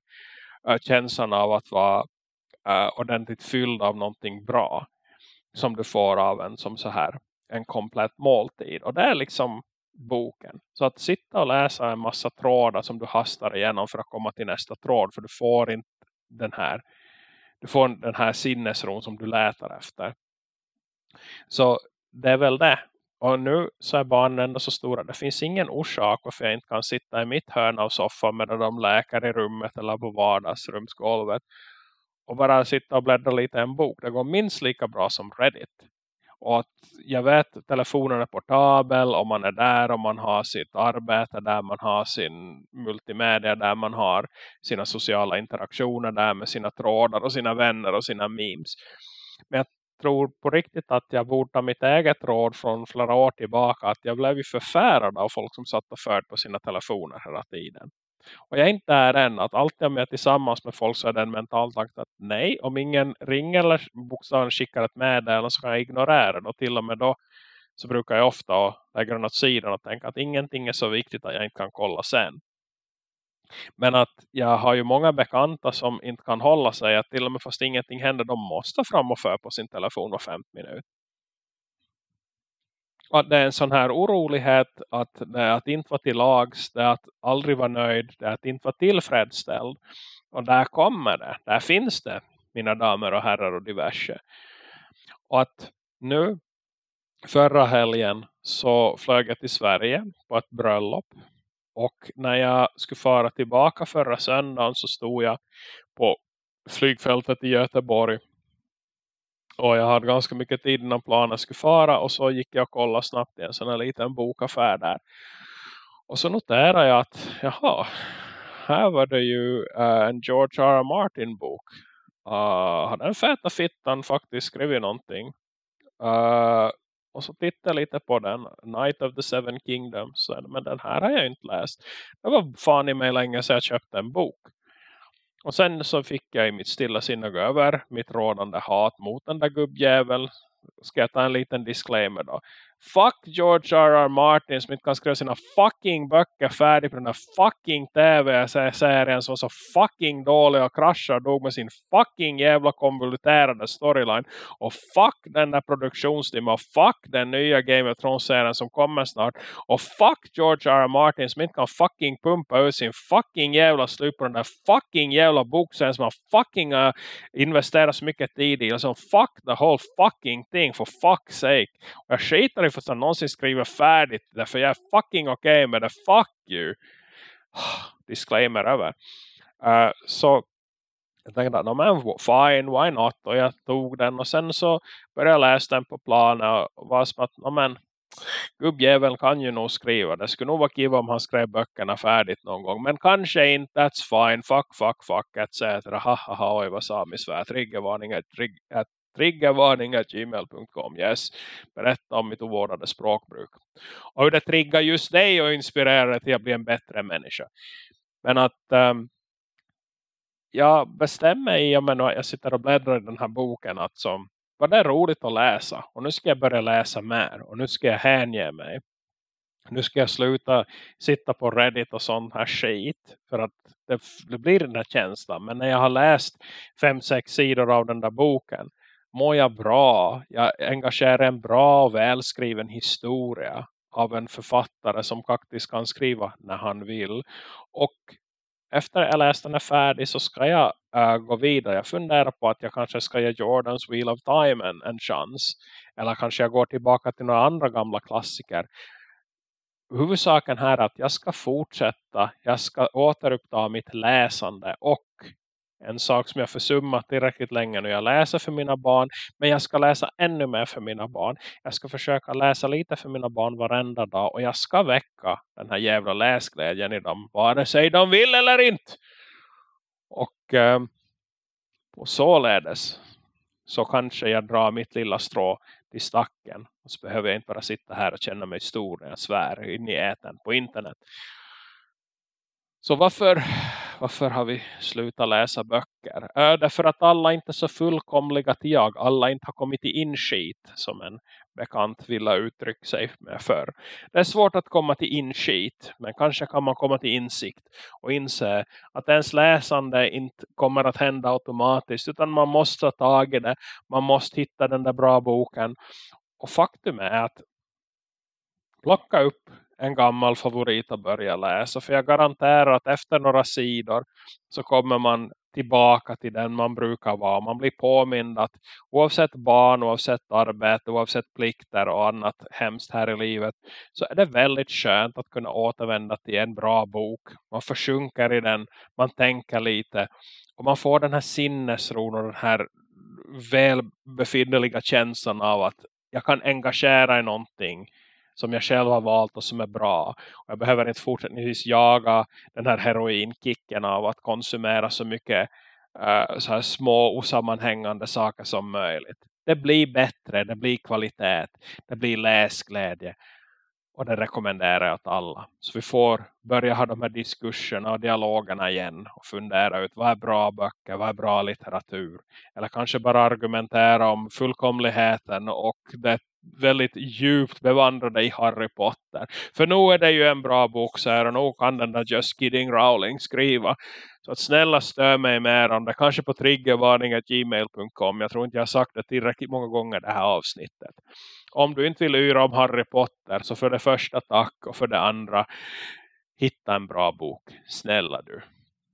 uh, känslan av att vara uh, ordentligt fylld av någonting bra. Som du får av en som så här en komplett måltid. Och det är liksom boken. Så att sitta och läsa en massa trådar som du hastar igenom för att komma till nästa tråd. För du får inte den här du får den här sinnesron som du letar efter. Så det är väl det. Och nu så är barnen ändå så stora. Det finns ingen orsak varför jag inte kan sitta i mitt hörn av soffan medan de läkar i rummet eller på vardagsrumsgolvet. Och bara sitta och bläddra lite i en bok. Det går minst lika bra som Reddit. Och att jag vet att telefonen är portabel och man är där och man har sitt arbete där, man har sin multimedia där, man har sina sociala interaktioner där med sina trådar och sina vänner och sina memes. Men jag tror på riktigt att jag borde ta mitt eget råd från flera år tillbaka. Att jag blev ju förfärad av folk som satt och förd på sina telefoner hela tiden. Och jag är inte där än att alltid om jag är tillsammans med folk så är det en mental tanke att nej, om ingen ringer eller bokstavligen skickar ett meddelande så kan jag ignorera det. Och till och med då så brukar jag ofta lägga den åt sidan och tänka att ingenting är så viktigt att jag inte kan kolla sen. Men att jag har ju många bekanta som inte kan hålla sig att till och med fast ingenting händer de måste fram och för på sin telefon var 50 minut. Att det är en sån här orolighet att det att inte vara till lags, det är att aldrig vara nöjd, det är att inte vara tillfredsställd. Och där kommer det, där finns det mina damer och herrar och diverse. Och att nu förra helgen så flög jag till Sverige på ett bröllop. Och när jag skulle fara tillbaka förra söndagen så stod jag på flygfältet i Göteborg. Och jag hade ganska mycket tid innan planen skulle fara. Och så gick jag och kollade snabbt i en sån här liten bokaffär där. Och så noterade jag att, jaha, här var det ju uh, en George R. R. Martin bok. Uh, har den feta fittan faktiskt skrivit någonting? Uh, och så tittade jag lite på den. Night of the Seven Kingdoms. Men den här har jag inte läst. Det var fan i mig länge sedan jag köpte en bok. Och sen så fick jag i mitt stilla sinne gå över mitt rådande hat mot den där gubbjävel. Ska jag ta en liten disclaimer då. Fuck George R. R. Martin som inte kan skriva sina fucking böcker färdigt på den där fucking tv-serien som var så fucking dålig och kraschade dog med sin fucking jävla konvoluterade storyline. Och fuck den där produktionstimmen och fuck den nya Game of Thrones-serien som kommer snart. Och fuck George R. R. Martin som inte kan fucking pumpa ut sin fucking jävla slut på den där fucking jävla bokserien som har fucking uh, investerat så mycket tid i. Alltså fuck the whole fucking thing for fuck's sake. Och jag skiter aldrig fått någonsin skriva färdigt. Därför jag är fucking okej okay med det. Fuck you. Disclaimer över. Uh, så jag tänkte att no, men fine, why not? Och jag tog den och sen så började jag läsa den på planen och var som att no, men, gubbjäveln kan ju nog skriva. Det skulle nog vara kiva om han skrev böckerna färdigt någon gång. Men kanske inte, that's fine, fuck, fuck, fuck, etc. Ha, ha, ha, oj vad samisvär, triggervarning, triggervarning.gmail.com yes. Berätta om mitt ovårdade språkbruk. Och hur det triggar just dig och inspirerar dig till att bli en bättre människa. Men att um, jag bestämmer i, jag, jag sitter och bläddrar i den här boken att som, vad det är roligt att läsa. Och nu ska jag börja läsa mer. Och nu ska jag hänge mig. Nu ska jag sluta sitta på Reddit och sånt här skit. För att det, det blir den där känslan. Men när jag har läst fem, sex sidor av den där boken mår jag bra. Jag engagerar en bra och välskriven historia av en författare som faktiskt kan skriva när han vill. Och efter jag läst den är färdig så ska jag äh, gå vidare. Jag funderar på att jag kanske ska ge Jordans Wheel of Time en, en chans. Eller kanske jag går tillbaka till några andra gamla klassiker. Huvudsaken här är att jag ska fortsätta. Jag ska återuppta mitt läsande och en sak som jag försummat tillräckligt länge nu. Jag läser för mina barn. Men jag ska läsa ännu mer för mina barn. Jag ska försöka läsa lite för mina barn varenda dag. Och jag ska väcka den här jävla läsglädjen i dem. Vare sig de vill eller inte. Och ehm, och således så kanske jag drar mitt lilla strå till stacken. Och så behöver jag inte bara sitta här och känna mig stor när jag svär in i äten på internet. Så varför, varför har vi slutat läsa böcker? Äh, därför att alla inte är så fullkomliga till jag. Alla inte har kommit till inskit som en bekant vill uttrycka sig med för. Det är svårt att komma till inskit. Men kanske kan man komma till insikt. Och inse att ens läsande inte kommer att hända automatiskt. Utan man måste ta tag i det. Man måste hitta den där bra boken. Och faktum är att plocka upp en gammal favorit att börja läsa. För jag garanterar att efter några sidor så kommer man tillbaka till den man brukar vara. Man blir påmind att oavsett barn, oavsett arbete, oavsett plikter och annat hemskt här i livet så är det väldigt skönt att kunna återvända till en bra bok. Man försjunker i den, man tänker lite och man får den här sinnesron och den här välbefinneliga känslan av att jag kan engagera i någonting som jag själv har valt och som är bra. Och jag behöver inte fortsättningsvis jaga den här heroinkicken av att konsumera så mycket uh, så här små osammanhängande saker som möjligt. Det blir bättre, det blir kvalitet, det blir läsglädje. Och det rekommenderar jag åt alla. Så vi får börja ha de här diskussionerna och dialogerna igen. Och fundera ut vad är bra böcker, vad är bra litteratur. Eller kanske bara argumentera om fullkomligheten och det väldigt djupt bevandrade i Harry Potter. För nu är det ju en bra bok så här, och nog kan den där Just Kidding Rowling skriva. Så att snälla stör mig mer om det. Kanske på triggervarning.gmail.com. Jag tror inte jag har sagt det tillräckligt många gånger det här avsnittet. Om du inte vill yra om Harry Potter så för det första tack och för det andra hitta en bra bok. Snälla du.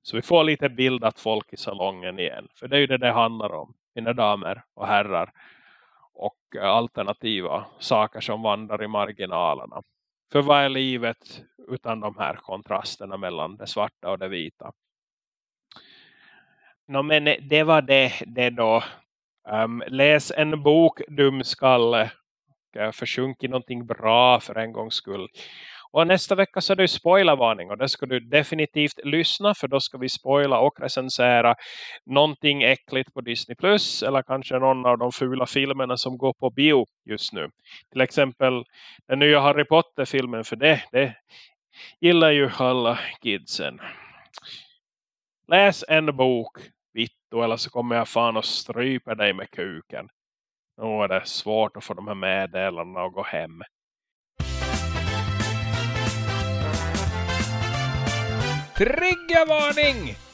Så vi får lite bildat folk i salongen igen. För det är ju det det handlar om. Mina damer och herrar och eh, alternativa saker som vandrar i marginalerna. För vad är livet utan de här kontrasterna mellan det svarta och det vita? No, men det var det, det då. Um, läs en bok, dumskalle. Försjunk i någonting bra för en gångs skull. Och nästa vecka så är det spoilervarning och det ska du definitivt lyssna för då ska vi spoila och recensera någonting äckligt på Disney Plus eller kanske någon av de fula filmerna som går på bio just nu. Till exempel den nya Harry Potter-filmen för det, det gillar ju alla kidsen. Läs en bok, Vitto, eller så kommer jag fan och strypa dig med kuken. Nu är det svårt att få de här meddelandena att gå hem. Triggervarning!